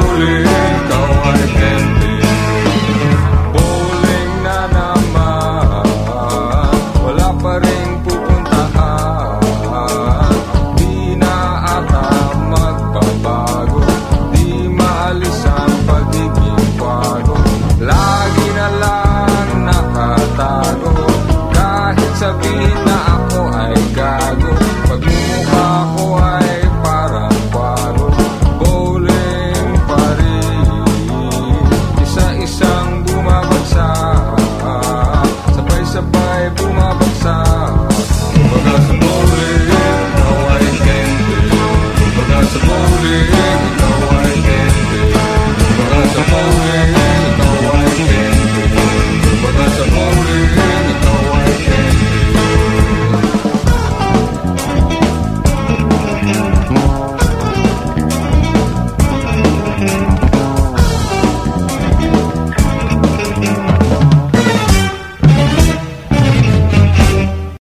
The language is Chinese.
努力到外面